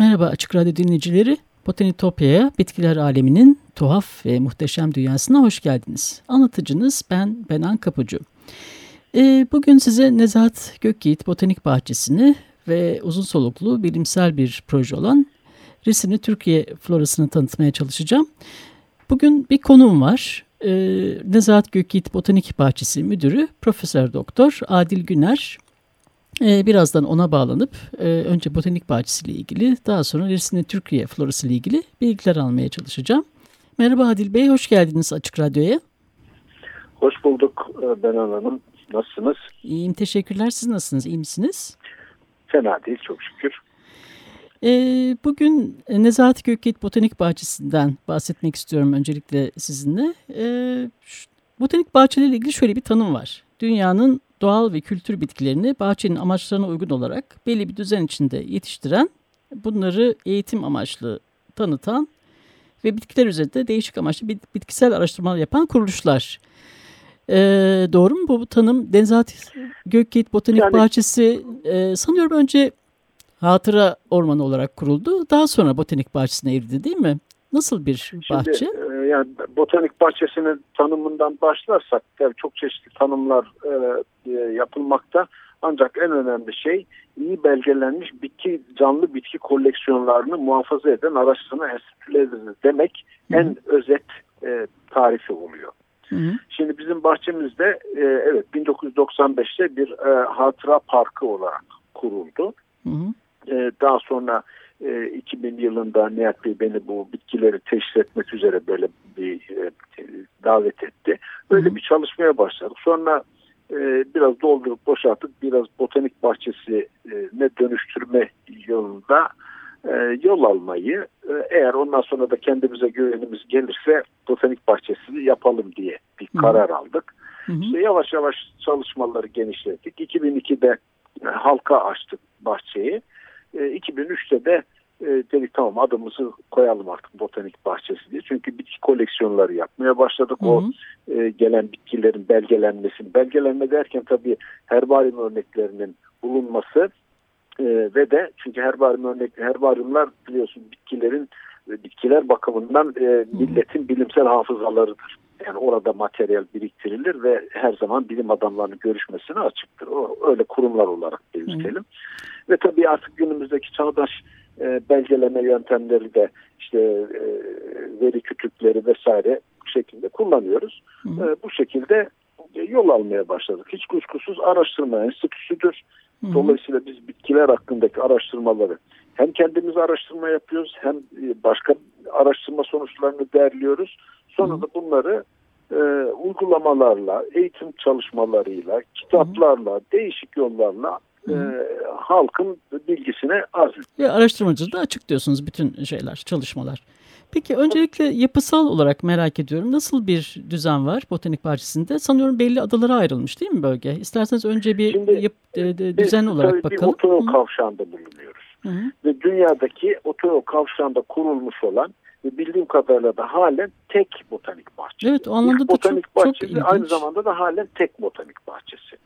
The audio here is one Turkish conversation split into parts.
Merhaba Açık Radyo dinleyicileri. Botanitopya'ya bitkiler aleminin tuhaf ve muhteşem dünyasına hoş geldiniz. Anlatıcınız ben Benan Kapıcı. Ee, bugün size Nezahat Gökyiğit Botanik Bahçesi'ni ve uzun soluklu bilimsel bir proje olan resimli Türkiye florasını tanıtmaya çalışacağım. Bugün bir konum var. Ee, Nezahat Gökyiğit Botanik Bahçesi Müdürü Profesör Doktor Adil Güner. Ee, birazdan ona bağlanıp e, önce botanik bahçesiyle ilgili daha sonra resimli Türkiye florası ile ilgili bilgiler almaya çalışacağım. Merhaba Adil Bey, hoş geldiniz Açık Radyo'ya. Hoş bulduk e, Benan Hanım. Nasılsınız? İyiyim, teşekkürler. Siz nasılsınız, iyi misiniz? Fena değil, çok şükür. Ee, bugün Nezahat Gökyiğit Botanik Bahçesi'nden bahsetmek istiyorum öncelikle sizinle. Ee, botanik bahçeleriyle ilgili şöyle bir tanım var. Dünyanın doğal ve kültür bitkilerini bahçenin amaçlarına uygun olarak belli bir düzen içinde yetiştiren, bunları eğitim amaçlı tanıtan ve bitkiler üzerinde değişik amaçlı bitkisel araştırmalar yapan kuruluşlar. Ee, doğru mu bu, bu tanım? Denizat Gökyiğit Botanik yani, Bahçesi e, sanıyorum önce hatıra ormanı olarak kuruldu. Daha sonra botanik bahçesine evrildi değil mi? Nasıl bir bahçe? Şimdi, e, yani botanik bahçesinin tanımından başlarsak tabii çok çeşitli tanımlar e, e, yapılmakta. Ancak en önemli şey iyi belgelenmiş bitki canlı bitki koleksiyonlarını muhafaza eden araştırma enstitüleri demek Hı. en özet e, tarifi oluyor. Hı hı. Şimdi bizim bahçemizde e, evet 1995'te bir e, hatıra parkı olarak kuruldu. Hı hı. E, daha sonra e, 2000 yılında Nihat beni bu bitkileri teşhis etmek üzere böyle bir e, davet etti. Böyle hı hı. bir çalışmaya başladık. Sonra e, biraz doldurup boşaltıp biraz botanik bahçesi e, ne dönüştürme yolunda e, yol almayı e, eğer ondan sonra da kendimize güvenimiz gelirse botanik bahçesini yapalım diye bir Hı. karar aldık. Hı hı. İşte yavaş yavaş çalışmaları genişlettik. 2002'de e, halka açtık bahçeyi. E, 2003'te de e, dedik tamam adımızı koyalım artık botanik bahçesi diye. Çünkü bitki koleksiyonları yapmaya başladık. Hı hı. O e, gelen bitkilerin belgelenmesi. Belgelenme derken tabii herbarium örneklerinin bulunması e, ve de çünkü herbarium örnek herbaryumlar biliyorsun bitkilerin e, bitkiler bakımından e, milletin bilimsel hafızalarıdır. Yani orada materyal biriktirilir ve her zaman bilim adamlarının görüşmesine açıktır. O, öyle kurumlar olarak belirtelim. Ve tabii artık günümüzdeki çağdaş e, belgeleme yöntemleri de işte e, veri kütükleri vesaire bu şekilde kullanıyoruz. Hı. E, bu şekilde yol almaya başladık. Hiç kuşkusuz araştırma enstitüsüdür. Hı. Dolayısıyla biz bitkiler hakkındaki araştırmaları hem kendimiz araştırma yapıyoruz hem e, başka araştırma sonuçlarını derliyoruz. Sonra hı da bunları e, uygulamalarla, eğitim çalışmalarıyla, kitaplarla, hı değişik yollarla e, halkın bilgisine az. Ve araştırmacı da açık diyorsunuz bütün şeyler, çalışmalar. Peki öncelikle yapısal olarak merak ediyorum. Nasıl bir düzen var botanik bahçesinde? Sanıyorum belli adalara ayrılmış değil mi bölge? İsterseniz önce bir Şimdi, yap, e, düzen biz olarak bakalım. Bir otoyol kavşağında bulunuyoruz. Hı -hı. Ve dünyadaki otoyol kavşağında kurulmuş olan ve bildiğim kadarıyla da halen tek botanik bahçesi. Evet o anlamda da botanik çok, bahçesi çok aynı zamanda da halen tek botanik bahçesi.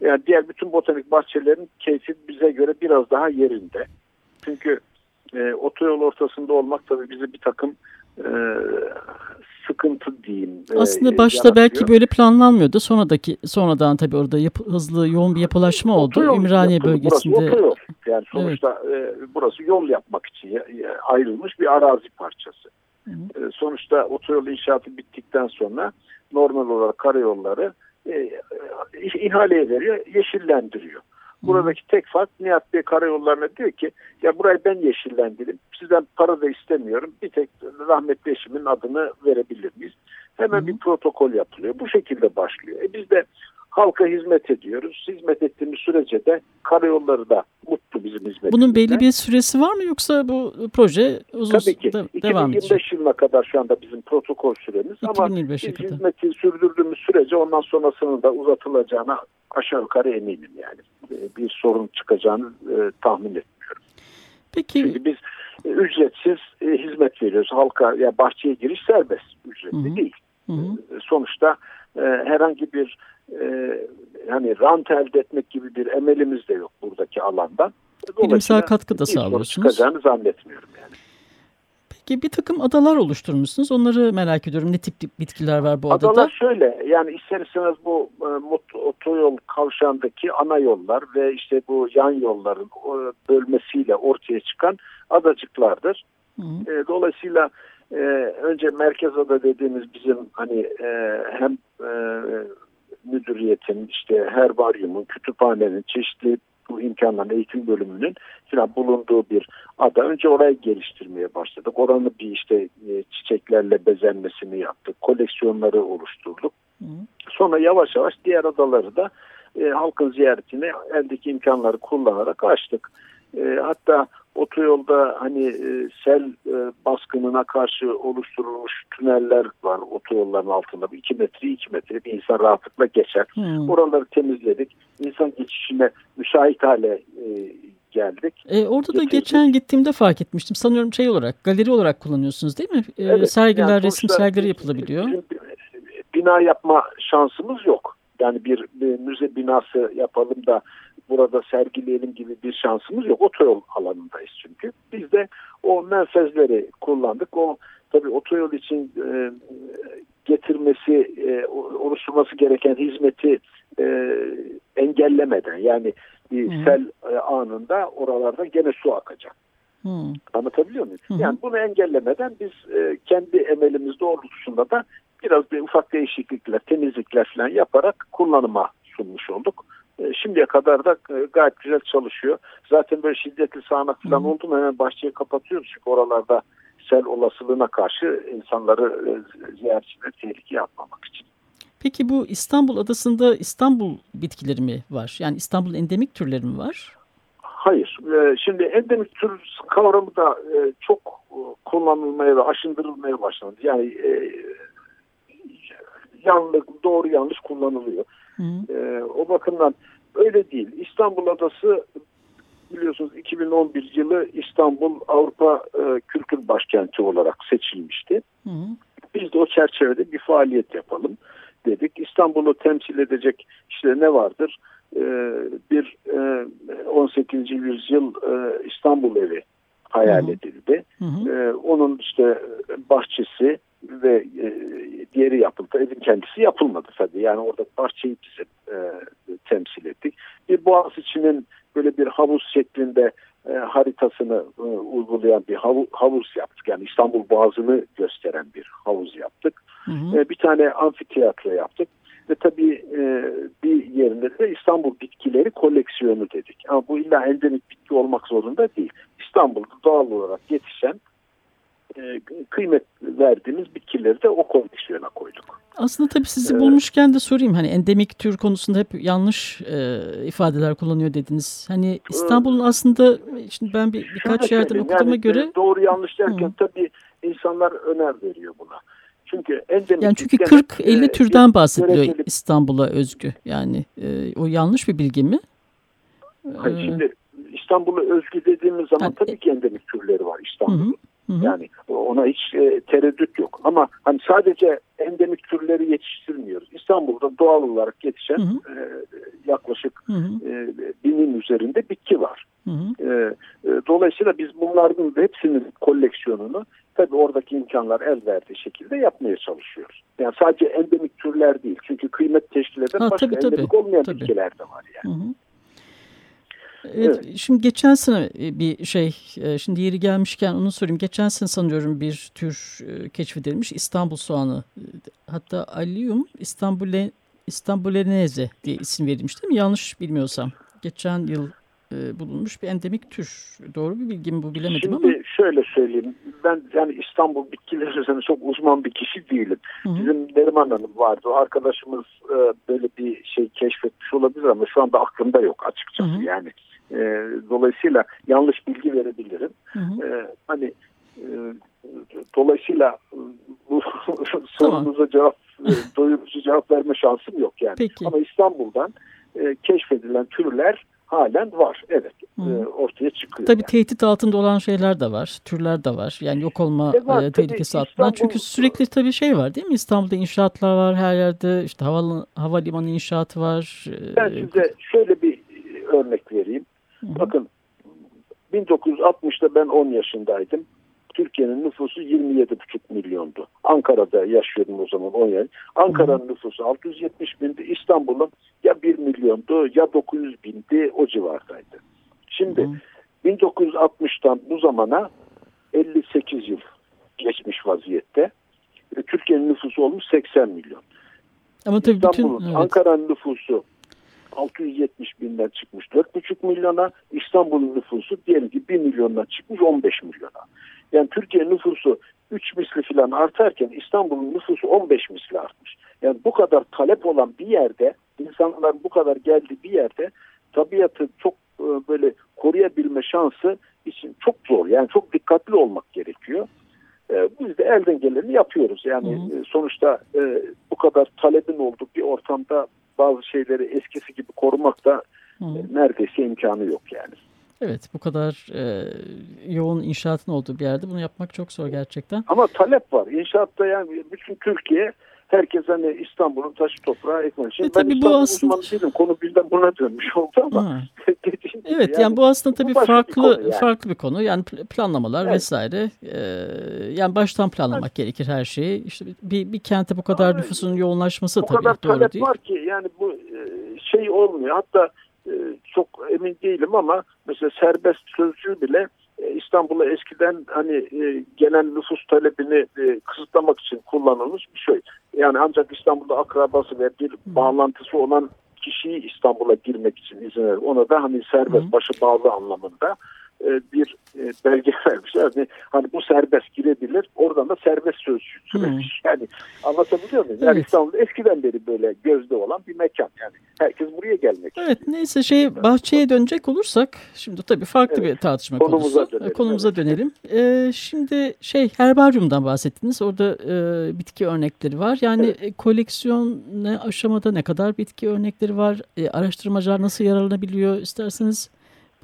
Yani diğer bütün botanik bahçelerin keyfi bize göre biraz daha yerinde. Çünkü e, otoyol ortasında olmak tabii bize bir takım e, sıkıntı diyeyim. E, Aslında başta yaratıyor. belki böyle planlanmıyordu. Sonradaki sonradan tabii orada yapı, hızlı yoğun bir yapılaşma oldu. Otoyol Ümraniye yapıldı. bölgesinde. Burası otoyol. Yani sonuçta evet. e, burası yol yapmak için ayrılmış bir arazi parçası. Hı hı. E, sonuçta otoyol inşaatı bittikten sonra normal olarak karayolları e, ihaleye veriyor, yeşillendiriyor. Buradaki tek fark Nihat Bey Karayolları'na diyor ki ya burayı ben yeşillendireyim. Sizden para da istemiyorum. Bir tek rahmetli eşimin adını verebilir miyiz? Hemen Hı. bir protokol yapılıyor. Bu şekilde başlıyor. E biz de halka hizmet ediyoruz. Hizmet ettiğimiz sürece de karayolları da mutlu bizim hizmetimizde. Bunun belli bir süresi var mı yoksa bu proje uzun Tabii ki. De, 2025 yılına kadar şu anda bizim protokol süremiz. Ama biz kadar. hizmeti sürdürdüğümüz sürece ondan sonrasının da uzatılacağına aşağı yukarı eminim yani. Ee, bir sorun çıkacağını e, tahmin etmiyorum. Peki. Çünkü biz e, ücretsiz e, hizmet veriyoruz. Halka ya bahçeye giriş serbest. Ücretli Hı-hı. değil. Hı-hı. E, sonuçta e, herhangi bir e, hani rant elde etmek gibi bir emelimiz de yok buradaki alanda. Bilimsel katkı da sağlıyorsunuz. çıkacağını zannetmiyorum yani. Peki bir takım adalar oluşturmuşsunuz. Onları merak ediyorum. Ne tip bitkiler var bu adada? Adalar şöyle yani isterseniz bu e, otoyol kavşağındaki ana yollar ve işte bu yan yolların e, bölmesiyle ortaya çıkan adacıklardır. Hı hı. E, dolayısıyla e, önce merkez ada dediğimiz bizim hani e, hem e, müdüriyetin, işte herbaryumun, kütüphanenin, çeşitli bu imkanların eğitim bölümünün falan bulunduğu bir ada. Önce orayı geliştirmeye başladık. Oranı bir işte e, çiçeklerle bezenmesini yaptık. Koleksiyonları oluşturduk. Sonra yavaş yavaş diğer adaları da e, halkın ziyaretine eldeki imkanları kullanarak açtık. E, hatta otoyolda hani e, sel e, baskınına karşı oluşturulmuş tüneller var otoyolların altında. 2 metre 2 metre bir insan rahatlıkla geçer. Hmm. Oraları temizledik. İnsan geçişine müsait hale e, geldik. E, orada da geçen gittiğimde fark etmiştim. Sanıyorum şey olarak, galeri olarak kullanıyorsunuz değil mi? E, evet, sergiler, yani resim sergileri yapılabiliyor. Bina yapma şansımız yok. Yani bir, bir müze binası yapalım da burada sergileyelim gibi bir şansımız yok. Otoyol alanındayız çünkü. Biz de o menfezleri kullandık. O tabii otoyol için e, getirmesi, e, oluşturması gereken hizmeti e, engellemeden yani bir hmm. sel e, anında oralarda gene su akacak. Hmm. Anlatabiliyor muyum? Hmm. Yani bunu engellemeden biz e, kendi emelimiz doğrultusunda da biraz bir ufak değişiklikler, temizlikler falan yaparak kullanıma sunmuş olduk. E, şimdiye kadar da e, gayet güzel çalışıyor. Zaten böyle şiddetli sağanak falan oldu mu hemen bahçeyi kapatıyoruz. Çünkü oralarda sel olasılığına karşı insanları e, ziyaretçileri tehlikeye atmamak için. Peki bu İstanbul adasında İstanbul bitkileri mi var? Yani İstanbul endemik türleri mi var? Hayır. Şimdi endemik tür kavramı da çok kullanılmaya ve aşındırılmaya başlandı. Yani yanlış, doğru yanlış kullanılıyor. Hı. O bakımdan öyle değil. İstanbul Adası biliyorsunuz 2011 yılı İstanbul Avrupa e, Kültür Başkenti olarak seçilmişti. Hı hı. Biz de o çerçevede bir faaliyet yapalım dedik. İstanbul'u temsil edecek işte ne vardır? E, bir e, 18. yüzyıl e, İstanbul evi hayal hı hı. edildi. Hı hı. E, onun işte bahçesi ve e, diğeri yapıldı. Evin kendisi yapılmadı tabii. Yani orada bahçeyi bizim e, temsil ettik. Bir boğaz içinin böyle bir havuz şeklinde e, haritasını e, uygulayan bir hav havuz yaptık. Yani İstanbul Boğazı'nı gösteren bir havuz yaptık. Hı hı. E, bir tane amfiteyatro yaptık. Ve tabii e, bir yerinde de İstanbul bitkileri koleksiyonu dedik. Ama bu illa endemik bitki olmak zorunda değil. İstanbul'da doğal olarak yetişen kıymet verdiğimiz bitkileri de o koleksiyona koyduk. Aslında tabii sizi ee, bulmuşken de sorayım hani endemik tür konusunda hep yanlış e, ifadeler kullanıyor dediniz. Hani e, İstanbul'un aslında şimdi ben bir birkaç yerden okuduğuma yani, göre doğru yanlış derken hı. tabii insanlar öner veriyor buna. Çünkü endemik yani çünkü 40-50 e, türden bahsediliyor göreceli... İstanbul'a özgü. Yani e, o yanlış bir bilgi mi? Hayır, şimdi İstanbul'a özgü dediğimiz zaman yani, tabii ki endemik türleri var İstanbul'un. Hı Yani ona hiç e, tereddüt yok. Ama hani sadece endemik türleri yetiştirmiyoruz. İstanbul'da doğal olarak yetişen hı hı. E, yaklaşık hı hı. E, binin üzerinde bitki var. Hı hı. E, e, dolayısıyla biz bunların hepsinin koleksiyonunu tabii oradaki imkanlar el verdiği şekilde yapmaya çalışıyoruz. Yani sadece endemik türler değil. Çünkü kıymet teşkil eden ha, başka tabii, endemik tabii, olmayan tabii. bitkiler de var yani. Hı hı. Evet, evet. Şimdi geçen sene e, bir şey, e, şimdi yeri gelmişken onu sorayım. Geçen sene sanıyorum bir tür e, keşfedilmiş İstanbul soğanı. Hatta Allium İstanbule, İstanbuleneze diye isim verilmiş değil mi? Yanlış bilmiyorsam. geçen yıl bulunmuş bir endemik tür. Doğru bir bilgi mi bu bilemedim Şimdi ama. Şöyle söyleyeyim. Ben yani İstanbul bitkileri üzerine çok uzman bir kişi değilim. Hı hı. Bizim Neriman Hanım vardı. O arkadaşımız böyle bir şey keşfetmiş olabilir ama şu anda aklımda yok açıkçası. Hı hı. Yani e, dolayısıyla yanlış bilgi verebilirim. Hı hı. E, hani e, dolayısıyla bu tamam. sorunuza cevap e, doyurucu cevap verme şansım yok yani. Peki. Ama İstanbul'dan e, keşfedilen türler halen var. Evet e, ortaya çıkıyor. Tabii yani. tehdit altında olan şeyler de var. Türler de var. Yani yok olma e var, e, tehlikesi altında. Çünkü sürekli tabii şey var değil mi? İstanbul'da inşaatlar var her yerde. İşte hava, havalimanı inşaatı var. E, ben size şöyle bir örnek vereyim. Hı-hı. Bakın 1960'da ben 10 yaşındaydım. Türkiye'nin nüfusu 27,5 milyondu. Ankara'da yaşıyordum o zaman 10 yıl. Ankara'nın nüfusu 670 bindi. İstanbul'un ya 1 milyondu ya 900 bindi o civardaydı. Şimdi Hı. 1960'tan bu zamana 58 yıl geçmiş vaziyette. Türkiye'nin nüfusu olmuş 80 milyon. Ama tabii İstanbul'un, bütün, evet. Ankara'nın nüfusu 670 binden çıkmış 4,5 milyona. İstanbul'un nüfusu diyelim ki 1 milyondan çıkmış 15 milyona. Yani Türkiye nüfusu 3 misli falan artarken İstanbul'un nüfusu 15 misli artmış. Yani bu kadar talep olan bir yerde, insanların bu kadar geldiği bir yerde tabiatı çok e, böyle koruyabilme şansı için çok zor. Yani çok dikkatli olmak gerekiyor. E, biz de elden geleni yapıyoruz. Yani hı hı. E, sonuçta bu kadar talebin olduğu bir ortamda bazı şeyleri eskisi gibi korumak da hı. neredeyse imkanı yok yani. Evet bu kadar e, yoğun inşaatın olduğu bir yerde bunu yapmak çok zor gerçekten. Ama talep var. İnşaatta yani bütün Türkiye herkes hani İstanbul'un taşı toprağı ekmek için. E, ben İstanbul bu aslında... değilim. Konu birden buna dönmüş oldu ama. evet yani, yani bu aslında tabii bu farklı bir yani. farklı bir konu. Yani planlamalar evet. vesaire. Ee, yani baştan planlamak evet. gerekir her şeyi. İşte bir, bir kente bu kadar Ama nüfusun yoğunlaşması tabii doğru değil. Kadar var ki yani bu şey olmuyor. Hatta e, çok emin değilim ama mesela serbest sözcüğü bile e, İstanbul'a eskiden hani e, genel nüfus talebini kısıtlamak için kullanılmış bir şey. Yani ancak İstanbul'da akrabası ve bir bağlantısı olan kişiyi İstanbul'a girmek için izin verir. Ona da hani serbest başı bağlı anlamında e, bir e, belge vermişler. Yani, hani bu serbest girebilir. Oradan da serbest sözcük türemiş. Hmm. Yani anlatabiliyor muyum? Yani evet. İstanbul eskiden beri böyle gözde olan bir mekan. Yani herkes buraya gelmek Evet istiyor. neyse şey bahçeye dönecek olursak şimdi tabii farklı evet. bir tartışma konumuza konusu. Dönelim, Konumuza evet. dönelim. Ee, şimdi şey herbaryumdan bahsettiniz. Orada e, bitki örnekleri var. Yani evet. E, koleksiyon ne aşamada ne kadar bitki örnekleri var? E, araştırmacılar nasıl yararlanabiliyor? İsterseniz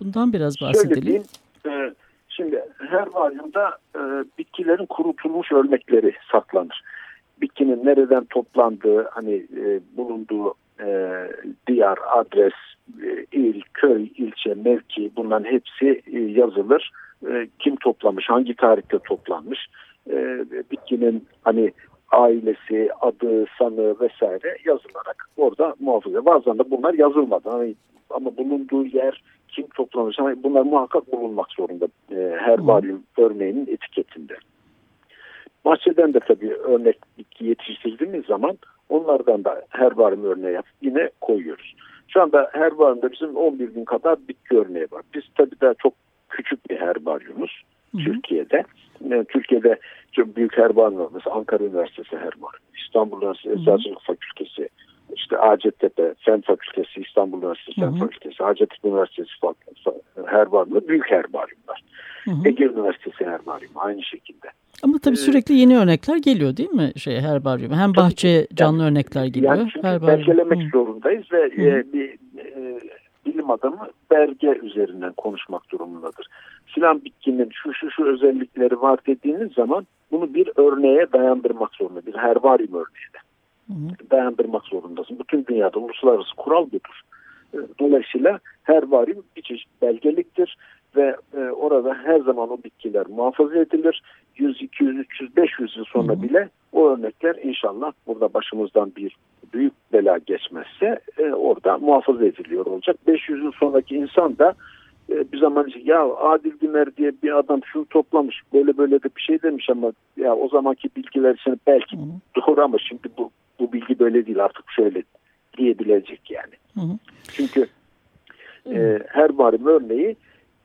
Bundan biraz bahsedelim. Şöyle e, şimdi her varyumda e, bitkilerin kurutulmuş örnekleri saklanır. Bitkinin nereden toplandığı, hani e, bulunduğu e, diyar, adres, e, il, köy, ilçe, mevki bunların hepsi e, yazılır. E, kim toplamış, hangi tarihte toplanmış, e, bitkinin hani ailesi, adı, sanı vesaire yazılarak orada muhafaza. Bazen de bunlar yazılmadan hani, ama bulunduğu yer, kim toplamış ama bunlar muhakkak bulunmak zorunda e, her varyum örneğinin etiketinde. Bahçeden de tabii örnek yetiştirdiğimiz zaman onlardan da her varyum örneği yap, yine koyuyoruz. Şu anda her varyumda bizim 11 bin kadar bitki örneği var. Biz tabii daha çok küçük bir herbaryumuz Türkiye'de. Yani Türkiye'de çok büyük herbaryum var. Mesela Ankara Üniversitesi herbaryum, İstanbul Üniversitesi Eczacılık Fakültesi, işte Hacettepe Fen Fakültesi, İstanbul Üniversitesi Fen Fakültesi, Hacettepe Üniversitesi herbaryumda büyük herbaryumlar. Hı hı. Ege Üniversitesi herbaryumu aynı şekilde. Ama tabii ee, sürekli yeni örnekler geliyor değil mi şey herbaryum? Hem bahçeye canlı yani, örnekler geliyor. Yani çünkü herbaryum. belgelemek hı. zorundayız ve e, bir e, bilim adamı belge üzerinden konuşmak durumundadır. Filan bitkinin şu şu şu özellikleri var dediğiniz zaman bunu bir örneğe dayandırmak zorunda. Bir herbaryum örneğine dayandırmak zorundasın. Bütün dünyada uluslararası kural budur. E, dolayısıyla her varim bir çeşit belgeliktir ve e, orada her zaman o bitkiler muhafaza edilir. 100, 200, 300, 500 yıl sonra hı bile o örnekler inşallah burada başımızdan bir büyük bela geçmezse e, orada muhafaza ediliyor olacak. 500 yıl sonraki insan da e, bir zaman ya Adil Güner diye bir adam şunu toplamış böyle böyle de bir şey demiş ama ya o zamanki bilgiler için belki hı doğru ama şimdi bu bu bilgi böyle değil artık şöyle diyebilecek yani. Hı. Çünkü e, e, herbaryum örneği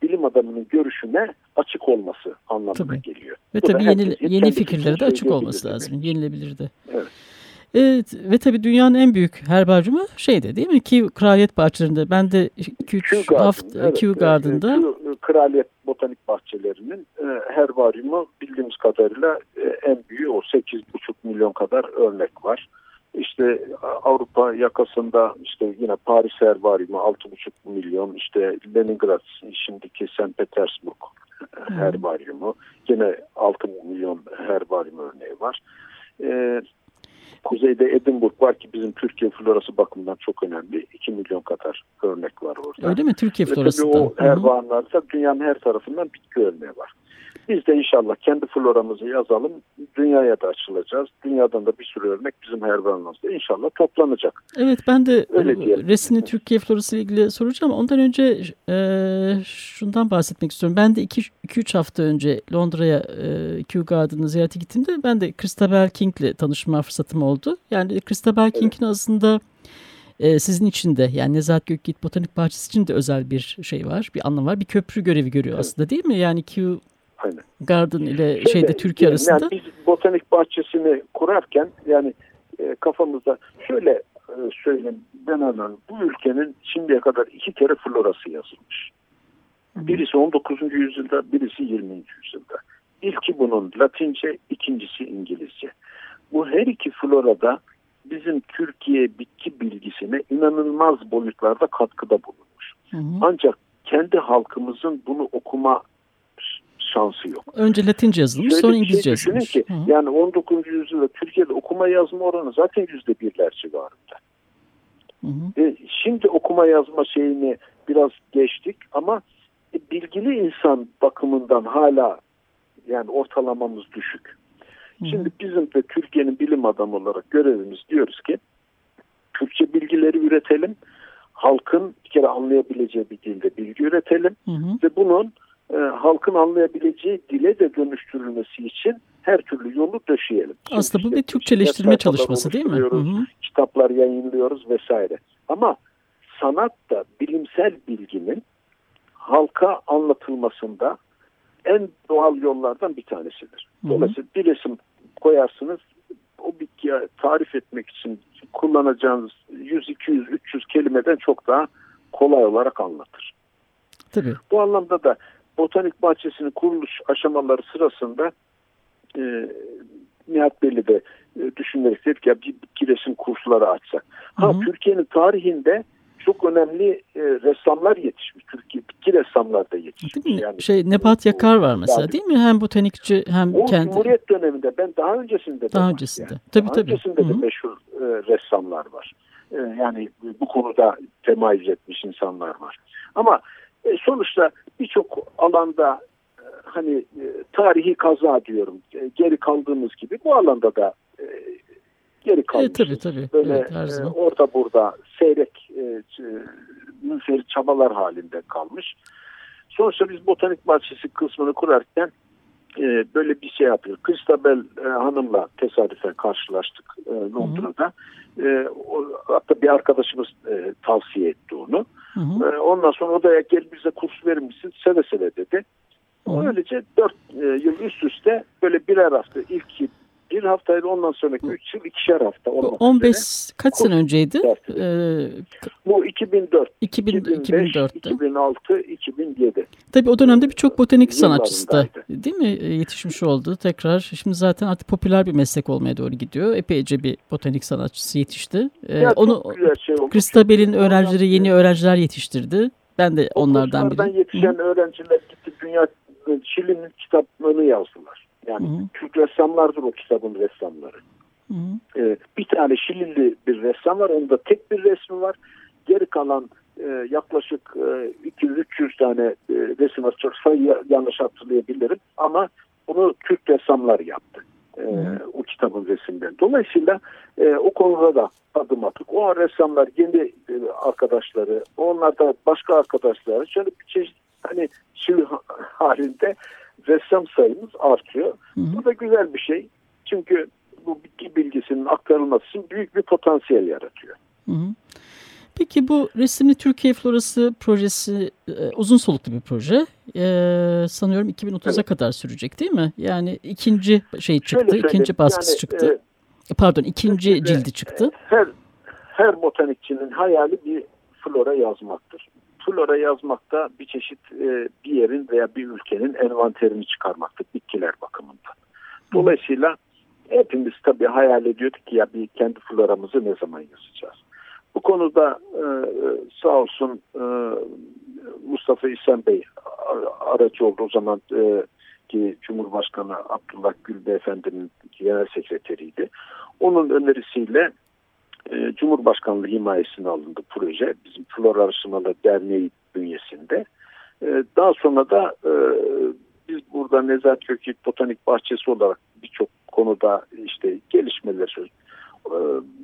bilim adamının görüşüne açık olması anlamına Tabii. geliyor. Ve Bu tabii yeni, yeni fikirlere de açık olması lazım. Yenilebilir de. Evet. Evet ve tabii dünyanın en büyük herbaryumu şeyde değil mi? Kew Kraliyet Bahçeleri'nde. Ben de 2-3 Kew Garden, hafta evet, Kew Garden'da e, Kraliyet Botanik Bahçeleri'nin e, herbaryumu bildiğimiz kadarıyla e, en büyüğü o 8,5 milyon kadar örnek var. İşte Avrupa yakasında işte yine Paris herbaryumu 6,5 milyon, işte Leningrad şimdiki St. Petersburg herbaryumu yine 6 milyon herbaryum örneği var. E, Kuzeyde Edinburgh var ki bizim Türkiye florası bakımından çok önemli. 2 milyon kadar örnek var orada. öyle mi? Türkiye Ve tabii o herbaanlarda dünyanın her tarafından bitki örneği var. Biz de inşallah kendi floramızı yazalım. Dünyaya da açılacağız. Dünyadan da bir sürü örnek bizim herbaanımızda inşallah toplanacak. Evet ben de Öyle e, diyelim. Resini Türkiye florası ile ilgili soracağım. Ondan önce e, şundan bahsetmek istiyorum. Ben de 2-3 hafta önce Londra'ya e, Kew Garden'ı ziyarete gittiğimde ben de Christabel King'le tanışma fırsatım oldu. Yani Christabel King'in aslında e, sizin için de yani Nezahat Gökyiğit Botanik Bahçesi için de özel bir şey var. Bir anlam var. Bir köprü görevi görüyor Evet. aslında değil mi? Yani Kew Aynen. Garden ile Şöyle şeyde Türkiye diyelim, arasında. Yani biz botanik bahçesini kurarken yani e, kafamızda şöyle e, söyleyeyim ben anlarım. Bu ülkenin şimdiye kadar iki kere florası yazılmış. Birisi 19. yüzyılda, birisi 20. yüzyılda. İlki bunun Latince, ikincisi İngilizce. Bu her iki florada bizim Türkiye bitki bilgisine inanılmaz boyutlarda katkıda bulunmuş. Hı hı. Ancak kendi halkımızın bunu okuma şansı yok. Önce Latince yazılmış Şöyle sonra şey İngilizce düşünün yazılmış. ki Hı yani 19. yüzyılda Türkiye'de okuma yazma oranı zaten yüzde birler civarında. Hı hı. E, şimdi okuma yazma şeyini biraz geçtik ama e, bilgili insan bakımından hala yani ortalamamız düşük. Hı. Şimdi bizim de Türkiye'nin bilim adamı olarak görevimiz diyoruz ki Türkçe bilgileri üretelim. Halkın bir kere anlayabileceği bir dilde bilgi üretelim Hı hı. ve bunun e, halkın anlayabileceği dile de dönüştürülmesi için her türlü yolu döşeyelim. Aslında bu bir Türkçeleştirme çalışması değil mi? Hı hı. kitaplar yayınlıyoruz vesaire. Ama sanat da bilimsel bilginin halka anlatılmasında en doğal yollardan bir tanesidir. Dolayısıyla bir resim koyarsınız o bitkiyi tarif etmek için kullanacağınız 100, 200, 300 kelimeden çok daha kolay olarak anlatır. Tabii. Bu anlamda da botanik bahçesinin kuruluş aşamaları sırasında e, Nihat Belli de e, düşünerek dedik ya bir bitki resim kursları açsak. Ha Hı hı. Türkiye'nin tarihinde çok önemli e, ressamlar yetişmiş. Türkiye bitki ressamlar da yetişmiş. Değil mi? Yani şey Nebat Yakar var mesela değil mi? Hem botanikçi hem o kendi Cumhuriyet döneminde ben daha öncesinde de Daha var öncesinde. yani. Tabii, daha tabii. öncesinde Hı de hı. meşhur e, ressamlar var. E, yani bu konuda temayüz etmiş insanlar var. Ama e, sonuçta birçok alanda e, hani e, tarihi kaza diyorum. E, geri kaldığımız gibi bu alanda da e, geri kalmışız. tabii, tabii. Böyle Evet, her e, orada burada seyrek e, ç- münferit çabalar halinde kalmış. Sonuçta biz botanik bahçesi kısmını kurarken e, böyle bir şey yapıyor. Christabel e, Hanım'la tesadüfen karşılaştık e, Londra'da. E, o, hatta bir arkadaşımız e, tavsiye etti onu. Hı hı. E, ondan sonra odaya gel bize kurs verir misin? Seve seve dedi. Hı hı. Öylece dört e, yıl üst üste böyle birer hafta ilk bir haftaydı ondan sonraki üç yıl ikişer hafta Bu olmak 15 üzere. kaç sene önceydi? Ee, Bu 2004, 2000, 2005, 2004'te. 2006, 2007. Tabii o dönemde birçok botanik sanatçısı da değil mi e, yetişmiş oldu tekrar. Şimdi zaten artık popüler bir meslek olmaya doğru gidiyor. Epeyce bir botanik sanatçısı yetişti. Ee, Ya onu şey Çok öğrencileri yeni öğrenciler yetiştirdi. Ben de onlardan biriyim. yetişen öğrenciler gitti dünya Şili'nin kitaplarını yazdılar. Yani Hı hı. Türk ressamlardır o kitabın ressamları. Hı hı. Ee, bir tane Şilili bir ressam var. Onda tek bir resmi var. Geri kalan e, yaklaşık e, 200-300 tane e, resim var. Çok sayı yanlış hatırlayabilirim. Ama bunu Türk ressamlar yaptı. E, o kitabın resimlerini. Dolayısıyla e, o konuda da adım attık. O ressamlar yeni e, arkadaşları, onlar da başka arkadaşları şöyle bir çeşit hani şiir halinde ressam sayımız artıyor. Hı hı. Bu da güzel bir şey. Çünkü bu bitki bilgisinin aktarılması için büyük bir potansiyel yaratıyor. Hı hı. Peki bu Resimli Türkiye Florası projesi e, uzun soluklu bir proje. E, sanıyorum 2030'a evet. kadar sürecek değil mi? Yani ikinci şey çıktı, ikinci baskısı yani, çıktı. E, Pardon, ikinci cildi çıktı. Her her botanikçinin hayali bir flora yazmaktır. Flora yazmakta bir çeşit e, bir yerin veya bir ülkenin envanterini çıkarmaktır bitkiler bakımından. Dolayısıyla hepimiz tabii hayal ediyorduk ki ya bir kendi floramızı ne zaman yazacağız. Bu konuda e, sağ olsun e, Mustafa İhsan Bey aracı oldu o zaman e, ki Cumhurbaşkanı Abdullah Gül Beyefendi'nin genel sekreteriydi. Onun önerisiyle e, Cumhurbaşkanlığı himayesine alındı proje. Bizim Flora Araştırmaları Derneği bünyesinde. E, daha sonra da e, biz burada Nezahat Kökit Botanik Bahçesi olarak birçok konuda işte gelişmeler e,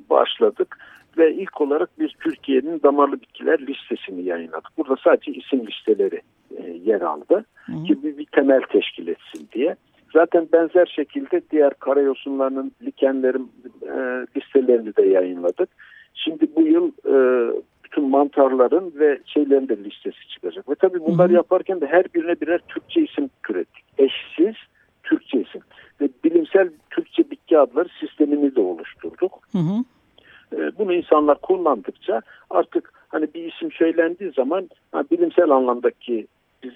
başladık ve ilk olarak biz Türkiye'nin damarlı bitkiler listesini yayınladık. Burada sadece isim listeleri e, yer aldı hı ki bir, bir temel teşkil etsin diye. Zaten benzer şekilde diğer karayosunlarının, likenlerin e, listelerini de yayınladık. Şimdi bu yıl e, bütün mantarların ve şeylerin de listesi çıkacak. Ve tabii bunları yaparken de her birine birer Türkçe isim türettik. Eşsiz Türkçe isim. Ve bilimsel Türkçe bitki adları sistemini de oluşturduk. Hı hı. E, bunu insanlar kullandıkça artık hani bir isim söylendiği zaman ha, bilimsel anlamdaki biz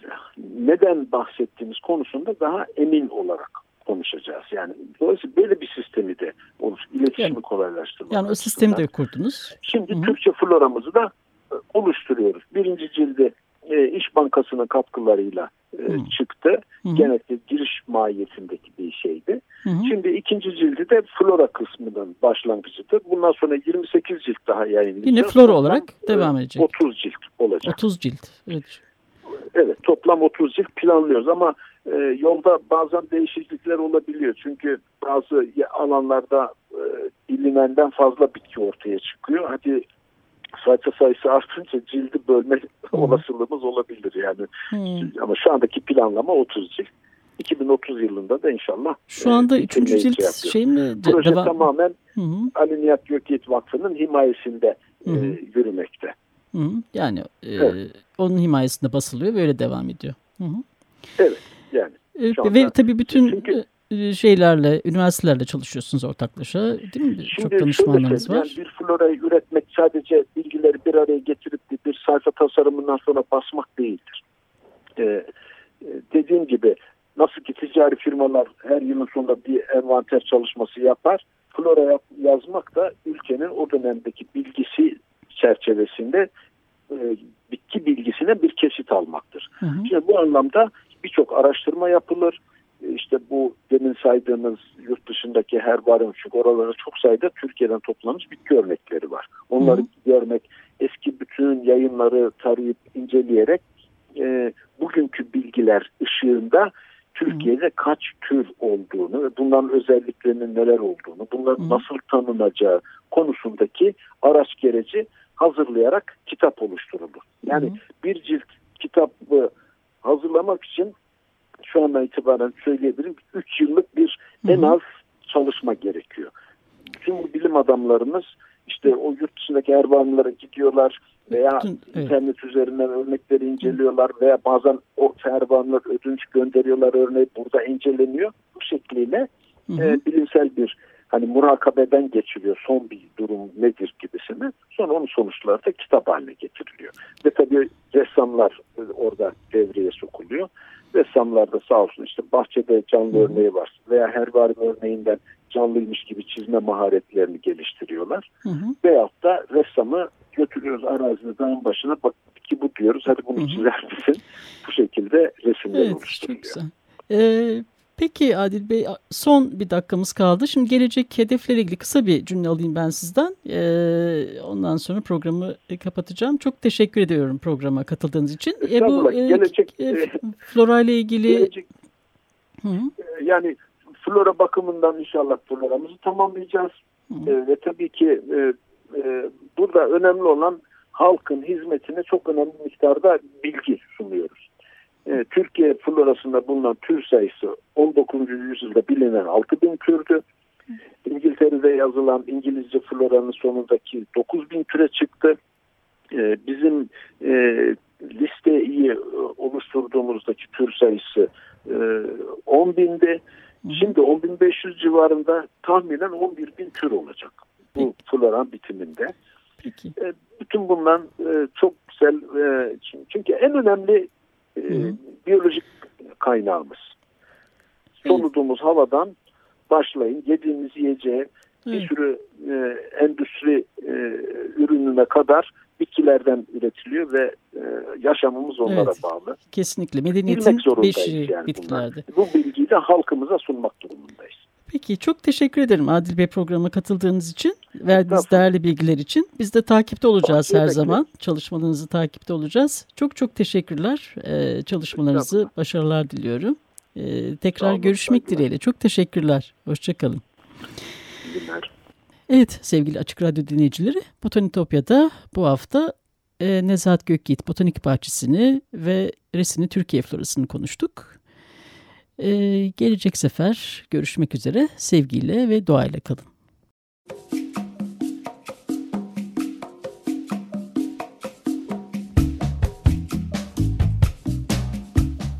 neden bahsettiğimiz konusunda daha emin olarak konuşacağız. Yani dolayısıyla böyle bir sistemi de oluş, iletişimi yani, kolaylaştırmak. Yani o sistemi de kurdunuz. Şimdi Hı-hı. Türkçe floramızı da e, oluşturuyoruz. Birinci cildi e, İş Bankası'nın katkılarıyla e, çıktı. Hı-hı. Genellikle giriş mahiyetindeki bir şeydi. Hı-hı. Şimdi ikinci cildi de flora kısmının başlangıcıdır. Bundan sonra 28 cilt daha yayınlayacağız. Yine flora olarak e, devam edecek. 30 cilt olacak. 30 cilt. Evet. Evet toplam 30 cilt planlıyoruz ama e, yolda bazen değişiklikler olabiliyor. Çünkü bazı alanlarda e, bilinenden fazla bitki ortaya çıkıyor. Hadi sayfa sayısı artınca cildi bölme hmm. olasılığımız olabilir yani. Hmm. Ama şu andaki planlama 30 cilt. 2030 yılında da inşallah. Şu anda e, üçüncü cilt şey, şey mi? Proje devam... tamamen hı hı. Ali Nihat Gökyiğit Vakfı'nın himayesinde hı hı. E, yürümekte. Hı hı. Yani e, evet. onun himayesinde basılıyor böyle devam ediyor. Hı hı. Evet yani. E, ve tabii bütün çünkü, e, şeylerle, üniversitelerle çalışıyorsunuz ortaklaşa değil mi? Şimdi Çok danışmanlarınız var. Yani bir florayı üretmek sadece bilgileri bir araya getirip bir sayfa tasarımından sonra basmak değildir. Ee, dediğim gibi nasıl ki ticari firmalar her yılın sonunda bir envanter çalışması yapar, flora yazmak da ülkenin o dönemdeki bilgisi çerçevesinde e, bitki bilgisine bir kesit almaktır. Hı hı. Şimdi bu anlamda birçok araştırma yapılır. E, işte bu demin saydığımız yurt dışındaki herbaryum çünkü oralarda çok sayıda Türkiye'den toplanmış bitki örnekleri var. Onları hı hı. görmek, eski bütün yayınları tarayıp inceleyerek e, bugünkü bilgiler ışığında Türkiye'de kaç tür olduğunu ve bunların özelliklerinin neler olduğunu, bunların nasıl tanınacağı konusundaki araç gereci hazırlayarak kitap oluşturuldu. Yani hı hı. bir cilt kitabı hazırlamak için şu andan itibaren söyleyebilirim 3 yıllık bir hı hı. en az çalışma gerekiyor. Tüm bilim adamlarımız işte o yurt dışındaki herbanlara gidiyorlar veya evet. internet üzerinden örnekleri inceliyorlar veya bazen o herbanlar ödünç gönderiyorlar örneği burada inceleniyor. Bu şekliyle hı hı. E, bilimsel bir hani murakabeden geçiliyor son bir durum nedir gibisine. Sonra onun sonuçları da kitap haline getiriliyor. Ve tabii ressamlar e, orada devreye sokuluyor. Ressamlar da sağ olsun işte bahçede canlı örneği var veya herbarim örneğinden canlıymış gibi çizme maharetlerini geliştiriyorlar. Hı hı. Veyahut da ressamı götürüyoruz arazide dağın başına bak ki bu diyoruz hadi bunu hı hı. çizer misin? Bu şekilde resimler evet, oluşturuluyor. Çok güzel. Ee, Peki Adil Bey son bir dakikamız kaldı. Şimdi gelecek hedeflerle ilgili kısa bir cümle alayım ben sizden. Ee, ondan sonra programı kapatacağım. Çok teşekkür ediyorum programa katıldığınız için. E, bu e, gelecek, e, flora ile ilgili gelecek, Hı. E, yani flora bakımından inşallah floramızı tamamlayacağız. E, ve tabii ki e, e, burada önemli olan halkın hizmetine çok önemli miktarda bilgi sunuyoruz. E, Türkiye florasında bulunan tür sayısı 19. yüzyılda bilinen 6000 türdü. İngiltere'de yazılan İngilizce floranın sonundaki 9000 türe çıktı. e, bizim e, listeyi oluşturduğumuzdaki tür sayısı e, 10 bindi. Şimdi 10.500 civarında tahminen 11 bin tür olacak bu floran bitiminde. Peki. E, bütün bundan e, çok güzel e, çünkü en önemli e, biyolojik kaynağımız. Soluduğumuz havadan başlayın yediğimiz yiyeceğe bir sürü e, endüstri e, ürününe kadar bitkilerden üretiliyor ve e, yaşamımız onlara evet, bağlı. Kesinlikle medeniyetin beşi yani bitkilerde. Bunlar. Bu bilgiyi de halkımıza sunmak durumundayız. Peki çok teşekkür ederim Adil Bey programa katıldığınız için, verdiğiniz değerli bilgiler için. Biz de takipte olacağız her zaman. Çalışmalarınızı takipte olacağız. Çok çok teşekkürler. Ee, çalışmalarınızı başarılar diliyorum. Ee, tekrar görüşmek dileğiyle. Çok teşekkürler. Hoşçakalın. Evet sevgili Açık Radyo dinleyicileri Botanitopya'da bu hafta e, Nezahat Gökyiğit Botanik Bahçesi'ni ve Resini Türkiye Florası'nı konuştuk. Ee, gelecek sefer görüşmek üzere. Sevgiyle ve doğayla kalın.